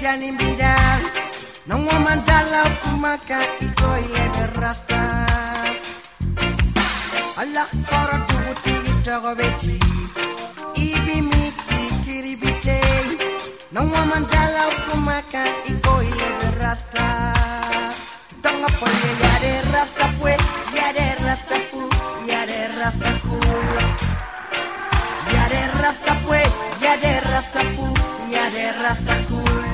jani bidan No woman dala kumaka iko yede rasta. Allah koro tugu tigi togo beti Ibi miki kiri bite. No woman dala kumaka iko yede rasta. Tonga poye yade rasta pue Yade rasta fu Yade rasta cool. Yade rasta pue Yade rasta fu cumbia de Rastacool.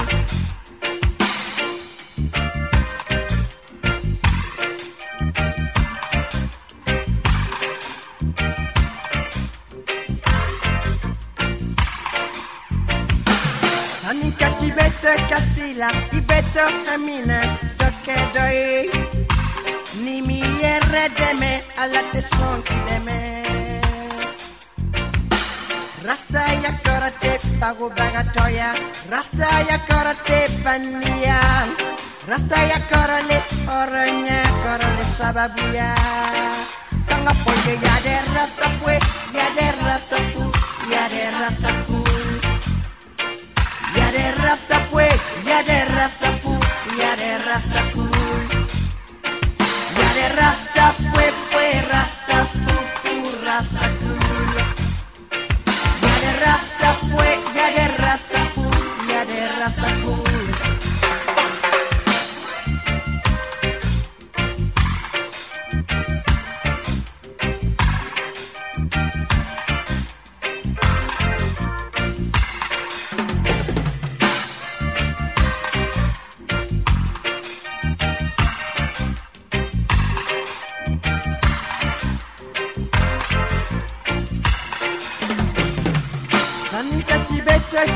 Sanika Tibete Kasila, Tibete Kamina, Doke Doi. Nimi Yere Deme, Alate Son Deme. Rasta ya karate pago bagatoya. Rasta ya karate pania. Rasta ya karale oranya karale sababuya Tanga poye ya de rasta pue ya de rasta fu ya de rasta cool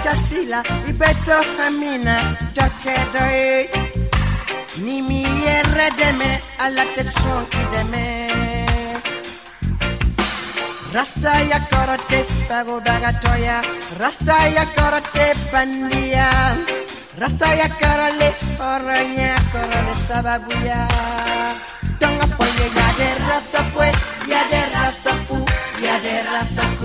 Kasila, Ibeto Hamina, Tokedoi. Ni mi yerre deme, alla te sonki deme. Rasta ya karate, pago bagatoya. Rasta ya karate, pandia. Rasta ya karale, oranya karale sababuya. Tonga poye ya de rasta pue, ya de rasta fu, ya de rasta cool.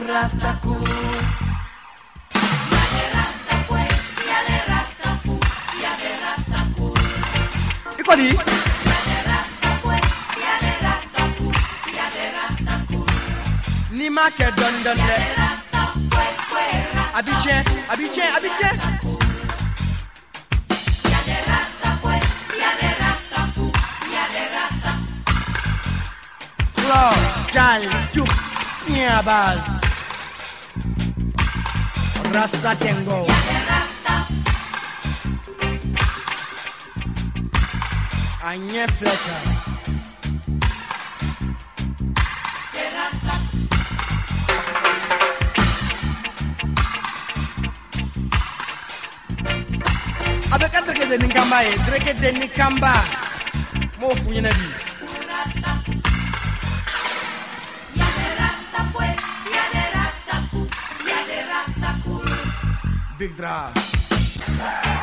Rastaku. E qua lì? Nima che dondonne. Abice, abice, abice. Flow, giallo, giù. neighbors. Rasta Tengo. Anye Fletcher. abeka direke de ni kamba ye eh, direke ni kamba m'o f'u ɲɛna bi big.